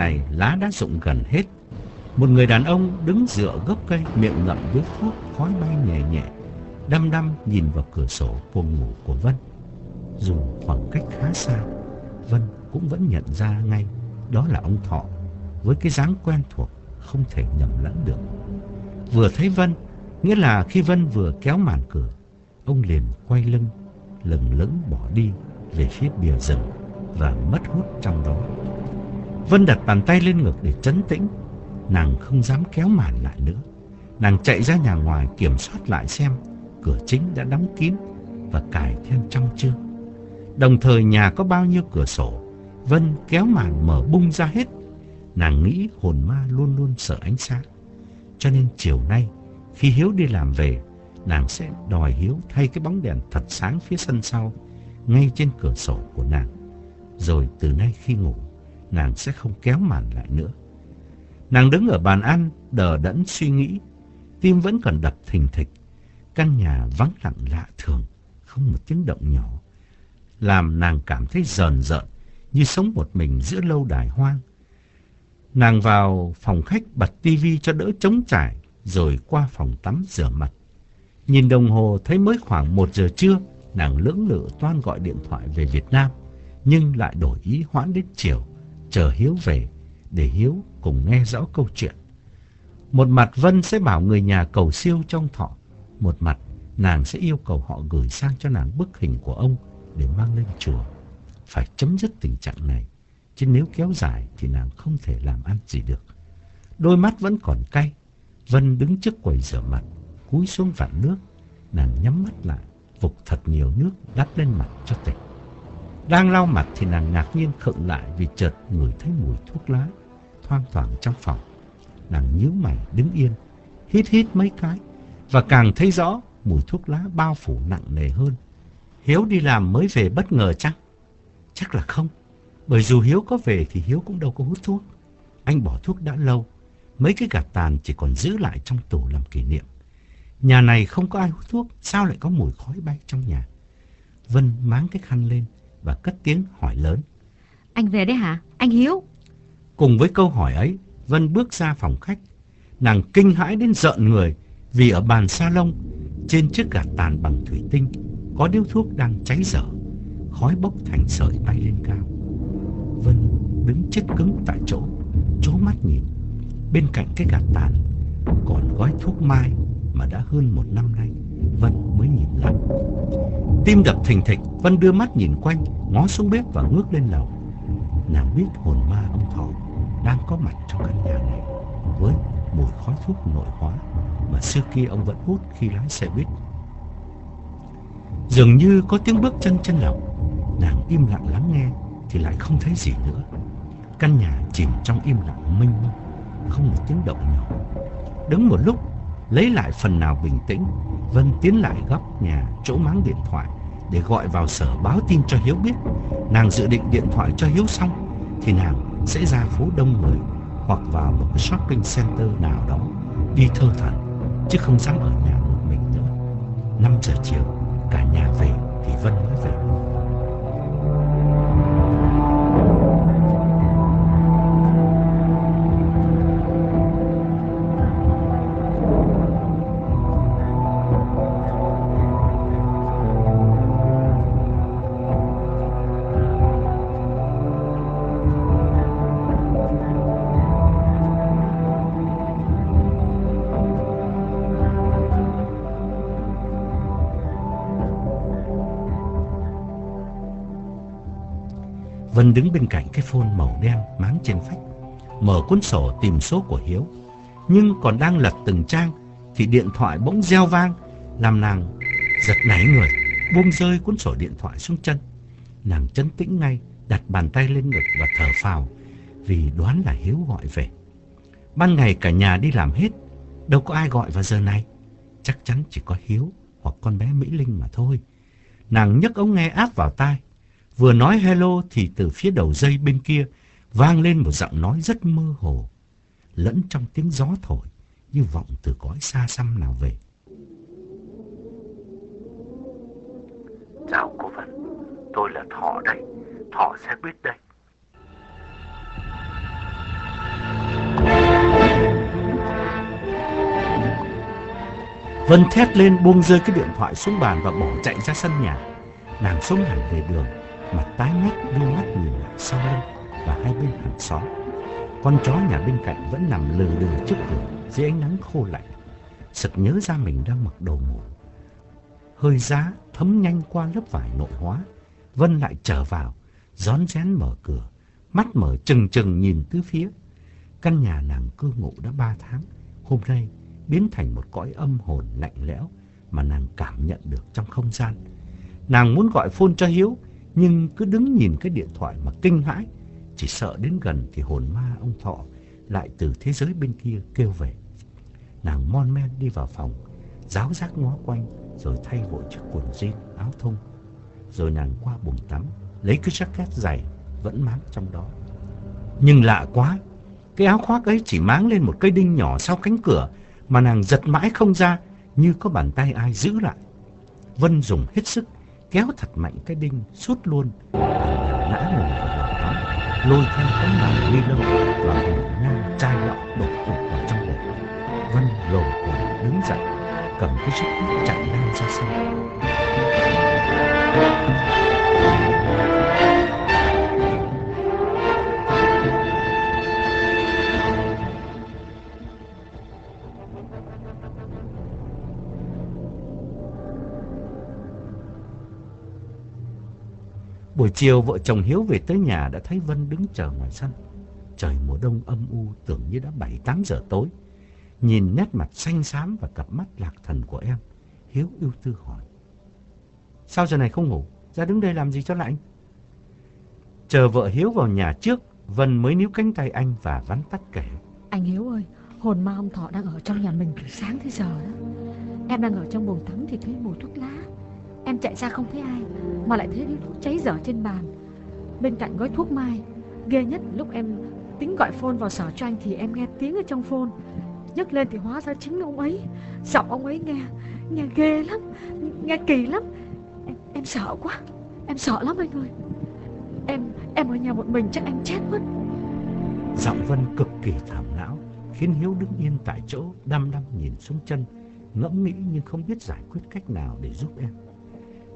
này lá đã rụng gần hết. Một người đàn ông đứng dựa gốc cây miệng ngậm điếu thuốc khói bay nhẹ nhẹ, đăm đăm nhìn vào cửa sổ buồng ngủ của Vân. Dù khoảng cách khá xa, Vân cũng vẫn nhận ra ngay đó là ông Thọ với cái dáng quen thuộc không thể nhầm lẫn được. Vừa thấy Vân, nghĩa là khi Vân vừa kéo màn cửa, ông liền quay lưng, lừng lững bỏ đi về phía bìa rừng và mất hút trong đó. Vân đặt bàn tay lên ngực để trấn tĩnh, nàng không dám kéo màn lại nữa. Nàng chạy ra nhà ngoài kiểm soát lại xem cửa chính đã đóng kín và cài thêm trong chưa. Đồng thời nhà có bao nhiêu cửa sổ, Vân kéo màn mở bung ra hết. Nàng nghĩ hồn ma luôn luôn sợ ánh sáng. Cho nên chiều nay, khi Hiếu đi làm về, nàng sẽ đòi Hiếu thay cái bóng đèn thật sáng phía sân sau, ngay trên cửa sổ của nàng. Rồi từ nay khi ngủ, nàng sẽ không kéo màn lại nữa. Nàng đứng ở bàn ăn, đờ đẫn suy nghĩ, tim vẫn còn đập thình thịch. Căn nhà vắng lặng lạ thường, không một tiếng động nhỏ, làm nàng cảm thấy rờn rợn, như sống một mình giữa lâu đài hoang. Nàng vào phòng khách bật tivi cho đỡ trống trải, rồi qua phòng tắm rửa mặt. Nhìn đồng hồ thấy mới khoảng một giờ trưa, nàng lưỡng lự toan gọi điện thoại về Việt Nam, nhưng lại đổi ý hoãn đến chiều, chờ Hiếu về, để Hiếu cùng nghe rõ câu chuyện. Một mặt Vân sẽ bảo người nhà cầu siêu trong thọ, một mặt nàng sẽ yêu cầu họ gửi sang cho nàng bức hình của ông để mang lên chùa. Phải chấm dứt tình trạng này, chứ nếu kéo dài thì nàng không thể làm ăn gì được. Đôi mắt vẫn còn cay, Vân đứng trước quầy rửa mặt, cúi xuống vặn nước, nàng nhắm mắt lại, vục thật nhiều nước đắp lên mặt cho tỉnh. Đang lau mặt thì nàng ngạc nhiên khựng lại vì chợt ngửi thấy mùi thuốc lá thoang thoảng trong phòng. Nàng nhíu mày đứng yên, hít hít mấy cái và càng thấy rõ mùi thuốc lá bao phủ nặng nề hơn. Hiếu đi làm mới về bất ngờ chắc? Chắc là không. Bởi dù Hiếu có về thì Hiếu cũng đâu có hút thuốc. Anh bỏ thuốc đã lâu. Mấy cái gạt tàn chỉ còn giữ lại trong tủ làm kỷ niệm. Nhà này không có ai hút thuốc, sao lại có mùi khói bay trong nhà? Vân máng cái khăn lên và cất tiếng hỏi lớn. Anh về đấy hả? Anh Hiếu? Cùng với câu hỏi ấy, Vân bước ra phòng khách. Nàng kinh hãi đến giận người vì ở bàn salon trên chiếc gạt tàn bằng thủy tinh có điếu thuốc đang cháy dở, khói bốc thành sợi bay lên cao. Vân đứng chết cứng tại chỗ, chố mắt nhìn. Bên cạnh cái gạt tàn còn gói thuốc mai mà đã hơn một năm nay Vân. Tim đập thình thịch, Vân đưa mắt nhìn quanh, ngó xuống bếp và ngước lên lầu. Nàng biết hồn ma ông Thọ đang có mặt trong căn nhà này với mùi khói thuốc nội hóa mà xưa kia ông vẫn hút khi lái xe buýt. Dường như có tiếng bước chân chân lầu, nàng im lặng lắng nghe thì lại không thấy gì nữa. Căn nhà chìm trong im lặng mênh mông, không một tiếng động nhỏ. Đứng một lúc, lấy lại phần nào bình tĩnh, Vân tiến lại góc nhà chỗ máng điện thoại để gọi vào sở báo tin cho Hiếu biết. Nàng dự định điện thoại cho Hiếu xong, thì nàng sẽ ra phố đông người hoặc vào một cái shopping center nào đó đi thơ thẩn chứ không dám ở nhà một mình nữa. 5 giờ chiều, cả nhà về thì Vân mới về. Vân đứng bên cạnh cái phone màu đen máng trên phách, mở cuốn sổ tìm số của Hiếu. Nhưng còn đang lật từng trang thì điện thoại bỗng reo vang, làm nàng giật nảy người, buông rơi cuốn sổ điện thoại xuống chân. Nàng chấn tĩnh ngay, đặt bàn tay lên ngực và thở phào vì đoán là Hiếu gọi về. Ban ngày cả nhà đi làm hết, đâu có ai gọi vào giờ này. Chắc chắn chỉ có Hiếu hoặc con bé Mỹ Linh mà thôi. Nàng nhấc ống nghe áp vào tai, Vừa nói hello thì từ phía đầu dây bên kia vang lên một giọng nói rất mơ hồ, lẫn trong tiếng gió thổi như vọng từ cõi xa xăm nào về. Chào cô Vân, tôi là Thọ đây, Thọ sẽ biết đây. Vân thét lên buông rơi cái điện thoại xuống bàn và bỏ chạy ra sân nhà. Nàng xuống hẳn về đường mà tái mét đưa mắt nhìn lại sau lưng và hai bên hàng xóm. Con chó nhà bên cạnh vẫn nằm lừ đừ trước cửa dưới ánh nắng khô lạnh. Sực nhớ ra mình đang mặc đồ ngủ. Hơi giá thấm nhanh qua lớp vải nội hóa. Vân lại trở vào, rón rén mở cửa, mắt mở trừng trừng nhìn tứ phía. Căn nhà nàng cư ngụ đã ba tháng, hôm nay biến thành một cõi âm hồn lạnh lẽo mà nàng cảm nhận được trong không gian. Nàng muốn gọi phone cho Hiếu, nhưng cứ đứng nhìn cái điện thoại mà kinh hãi, chỉ sợ đến gần thì hồn ma ông Thọ lại từ thế giới bên kia kêu về. Nàng mon men đi vào phòng, giáo giác ngó quanh, rồi thay vội chiếc quần jean, áo thun. Rồi nàng qua bồn tắm, lấy cái jacket dày, vẫn máng trong đó. Nhưng lạ quá, cái áo khoác ấy chỉ máng lên một cây đinh nhỏ sau cánh cửa, mà nàng giật mãi không ra, như có bàn tay ai giữ lại. Vân dùng hết sức, kéo thật mạnh cái đinh, sút luôn, ngã ngồi vào lòng tắm, lôi theo tấm màn ni lông và hình nhang chai lọ đổ ụt vào trong bồn. Vân lồm cồm đứng dậy, cầm cái chiếc chạy lan ra sân. Buổi chiều vợ chồng Hiếu về tới nhà đã thấy Vân đứng chờ ngoài sân. Trời mùa đông âm u tưởng như đã 7-8 giờ tối. Nhìn nét mặt xanh xám và cặp mắt lạc thần của em, Hiếu ưu tư hỏi. Sao giờ này không ngủ? Ra đứng đây làm gì cho lạnh? Chờ vợ Hiếu vào nhà trước, Vân mới níu cánh tay anh và vắn tắt kể. Anh Hiếu ơi, hồn ma ông Thọ đang ở trong nhà mình từ sáng tới giờ đó. Em đang ở trong bồn tắm thì thấy mùi thuốc lá. Chạy ra không thấy ai, mà lại thấy thuốc cháy dở trên bàn. Bên cạnh gói thuốc mai, ghê nhất lúc em tính gọi phone vào sở cho anh thì em nghe tiếng ở trong phone. nhấc lên thì hóa ra chính ông ấy. Giọng ông ấy nghe, nghe ghê lắm, nghe kỳ lắm. Em, em sợ quá, em sợ lắm anh ơi. Em, em ở nhà một mình chắc em chết mất. Giọng Vân cực kỳ thảm não, khiến Hiếu đứng yên tại chỗ, đăm đăm nhìn xuống chân, ngẫm nghĩ nhưng không biết giải quyết cách nào để giúp em.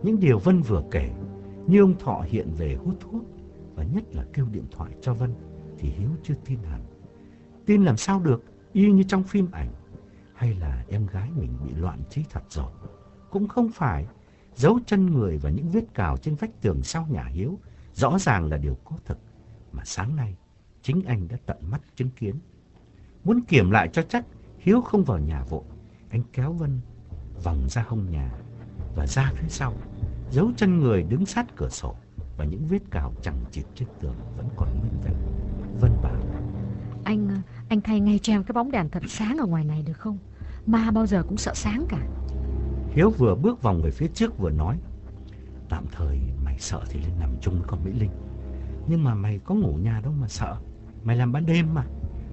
Những điều Vân vừa kể, như ông Thọ hiện về hút thuốc, và nhất là kêu điện thoại cho Vân, thì Hiếu chưa tin hẳn. Tin làm sao được, y như trong phim ảnh. Hay là em gái mình bị loạn trí thật rồi. Cũng không phải, dấu chân người và những vết cào trên vách tường sau nhà Hiếu rõ ràng là điều có thực, mà sáng nay chính anh đã tận mắt chứng kiến. Muốn kiểm lại cho chắc, Hiếu không vào nhà vội. Anh kéo Vân vòng ra hông nhà và ra phía sau. Dấu chân người đứng sát cửa sổ và những vết cào chẳng chịt trên tường vẫn còn nguyên vẹn. Vân bảo. Anh anh thay ngay treo cái bóng đèn thật sáng ở ngoài này được không? Ma bao giờ cũng sợ sáng cả. Hiếu vừa bước vòng về phía trước vừa nói. Tạm thời mày sợ thì lên nằm chung với con Mỹ Linh. Nhưng mà mày có ngủ nhà đâu mà sợ. Mày làm ban đêm mà.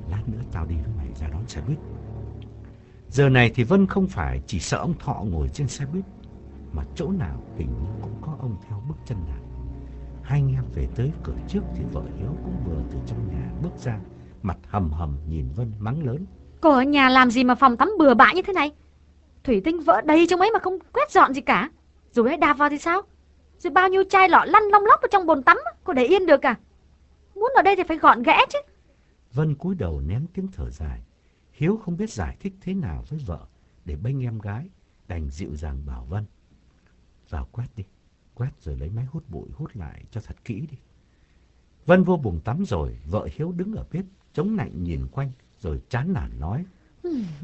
Lát nữa tao đi với mày ra đón xe buýt. Giờ này thì Vân không phải chỉ sợ ông Thọ ngồi trên xe buýt. Mà chỗ nào hình như cũng có ông theo bước chân nàng. Hai anh em về tới cửa trước thì vợ Hiếu cũng vừa từ trong nhà bước ra. Mặt hầm hầm nhìn Vân mắng lớn. Cô ở nhà làm gì mà phòng tắm bừa bãi như thế này? Thủy tinh vỡ đầy trong ấy mà không quét dọn gì cả. Rồi ấy đạp vào thì sao? Rồi bao nhiêu chai lọ lăn long lóc ở trong bồn tắm, cô để yên được à? Muốn ở đây thì phải gọn ghẽ chứ. Vân cúi đầu ném tiếng thở dài. Hiếu không biết giải thích thế nào với vợ để bênh em gái, đành dịu dàng bảo Vân. Vào quét đi, quét rồi lấy máy hút bụi hút lại cho thật kỹ đi. Vân vô bồn tắm rồi, vợ Hiếu đứng ở bếp, chống nạnh nhìn quanh, rồi chán nản nói.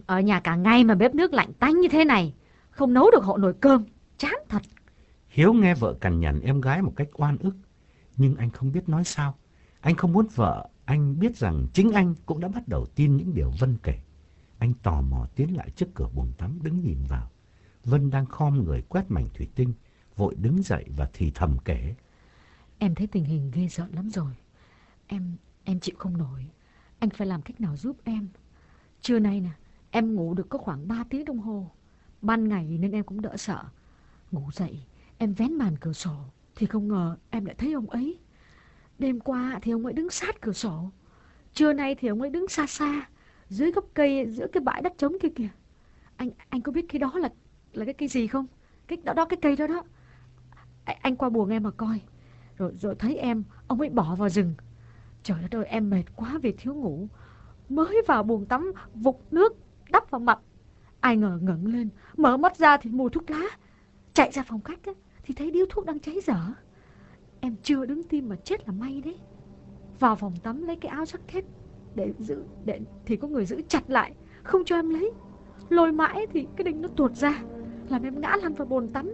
Ở nhà cả ngày mà bếp nước lạnh tanh như thế này, không nấu được hộ nồi cơm, chán thật. Hiếu nghe vợ cằn nhằn em gái một cách oan ức, nhưng anh không biết nói sao. Anh không muốn vợ, anh biết rằng chính anh cũng đã bắt đầu tin những điều Vân kể. Anh tò mò tiến lại trước cửa buồng tắm đứng nhìn vào. Vân đang khom người quét mảnh thủy tinh, vội đứng dậy và thì thầm kể. Em thấy tình hình ghê sợ lắm rồi. Em, em chịu không nổi. Anh phải làm cách nào giúp em. Trưa nay nè, em ngủ được có khoảng 3 tiếng đồng hồ. Ban ngày nên em cũng đỡ sợ. Ngủ dậy, em vén màn cửa sổ, thì không ngờ em lại thấy ông ấy. Đêm qua thì ông ấy đứng sát cửa sổ. Trưa nay thì ông ấy đứng xa xa, dưới gốc cây, giữa cái bãi đất trống kia kìa. Anh anh có biết cái đó là là cái cây gì không? Cái đó đó cái cây đó đó. Anh, anh qua buồng em mà coi. Rồi rồi thấy em, ông ấy bỏ vào rừng. Trời đất ơi, em mệt quá vì thiếu ngủ. Mới vào buồng tắm, vụt nước, đắp vào mặt. Ai ngờ ngẩng lên, mở mắt ra thì mùi thuốc lá. Chạy ra phòng khách á, thì thấy điếu thuốc đang cháy dở. Em chưa đứng tim mà chết là may đấy. Vào phòng tắm lấy cái áo jacket để giữ để thì có người giữ chặt lại, không cho em lấy. Lôi mãi thì cái đinh nó tuột ra, làm em ngã lăn vào bồn tắm,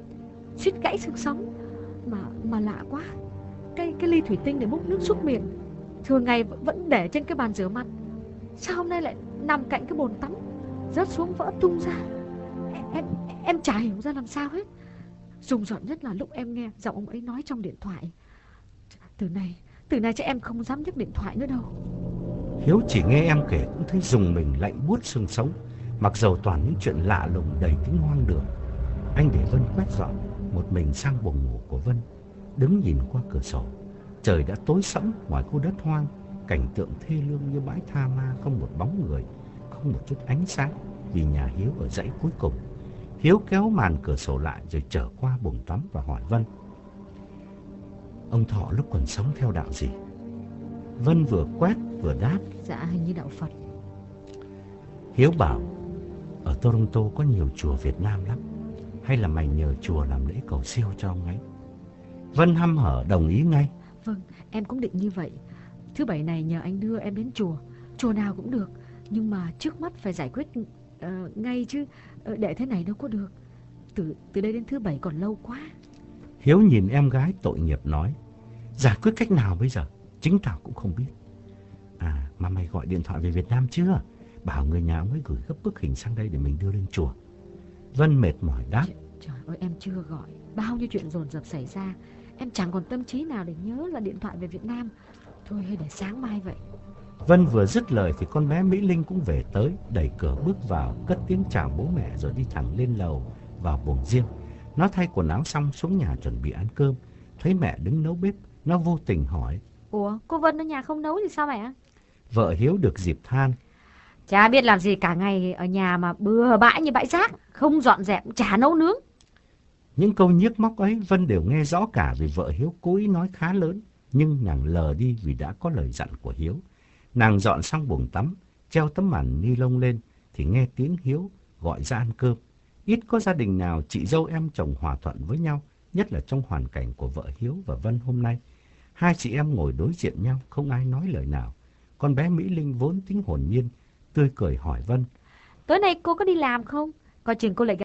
suýt gãy xương sống. Mà mà lạ quá, cái cái ly thủy tinh để múc nước súc miệng thường ngày vẫn để trên cái bàn rửa mặt. Sao hôm nay lại nằm cạnh cái bồn tắm, rớt xuống vỡ tung ra. Em em, em chả hiểu ra làm sao hết. Rùng rợn nhất là lúc em nghe giọng ông ấy nói trong điện thoại. Từ nay, từ nay chắc em không dám nhấc điện thoại nữa đâu. Hiếu chỉ nghe em kể cũng thấy dùng mình lạnh buốt xương sống, mặc dầu toàn những chuyện lạ lùng đầy tính hoang đường. Anh để Vân quét dọn, một mình sang buồng ngủ của Vân, đứng nhìn qua cửa sổ. Trời đã tối sẫm ngoài khu đất hoang, cảnh tượng thê lương như bãi tha ma không một bóng người, không một chút ánh sáng vì nhà Hiếu ở dãy cuối cùng. Hiếu kéo màn cửa sổ lại rồi trở qua buồng tắm và hỏi Vân. Ông Thọ lúc còn sống theo đạo gì? Vân vừa quét vừa đáp. Dạ hình như đạo Phật. Hiếu bảo, ở Toronto có nhiều chùa Việt Nam lắm. Hay là mày nhờ chùa làm lễ cầu siêu cho ông ấy? Vân hăm hở đồng ý ngay. Vâng, em cũng định như vậy. Thứ bảy này nhờ anh đưa em đến chùa. Chùa nào cũng được. Nhưng mà trước mắt phải giải quyết uh, ngay chứ. Uh, để thế này đâu có được. Từ từ đây đến thứ bảy còn lâu quá. Hiếu nhìn em gái tội nghiệp nói. Giải quyết cách nào bây giờ? Chính tao cũng không biết. À, mà mày gọi điện thoại về Việt Nam chưa? Bảo người nhà ông ấy gửi gấp bức hình sang đây để mình đưa lên chùa. Vân mệt mỏi đáp. Trời ơi, em chưa gọi. Bao nhiêu chuyện dồn dập xảy ra. Em chẳng còn tâm trí nào để nhớ là điện thoại về Việt Nam. Thôi hay để sáng mai vậy. Vân vừa dứt lời thì con bé Mỹ Linh cũng về tới, đẩy cửa bước vào, cất tiếng chào bố mẹ rồi đi thẳng lên lầu vào buồng riêng. Nó thay quần áo xong xuống nhà chuẩn bị ăn cơm. Thấy mẹ đứng nấu bếp, nó vô tình hỏi. Ủa, cô Vân ở nhà không nấu thì sao mẹ? Vợ Hiếu được dịp than. Chả biết làm gì cả ngày ở nhà mà bừa bãi như bãi rác, không dọn dẹp, chả nấu nướng. Những câu nhiếc móc ấy Vân đều nghe rõ cả vì vợ Hiếu cố ý nói khá lớn, nhưng nàng lờ đi vì đã có lời dặn của Hiếu. Nàng dọn xong buồng tắm, treo tấm màn ni lông lên thì nghe tiếng Hiếu gọi ra ăn cơm. Ít có gia đình nào chị dâu em chồng hòa thuận với nhau, nhất là trong hoàn cảnh của vợ Hiếu và Vân hôm nay. Hai chị em ngồi đối diện nhau, không ai nói lời nào. Con bé Mỹ Linh vốn tính hồn nhiên, tươi cười hỏi Vân. Tối nay cô có đi làm không? Coi chừng cô lại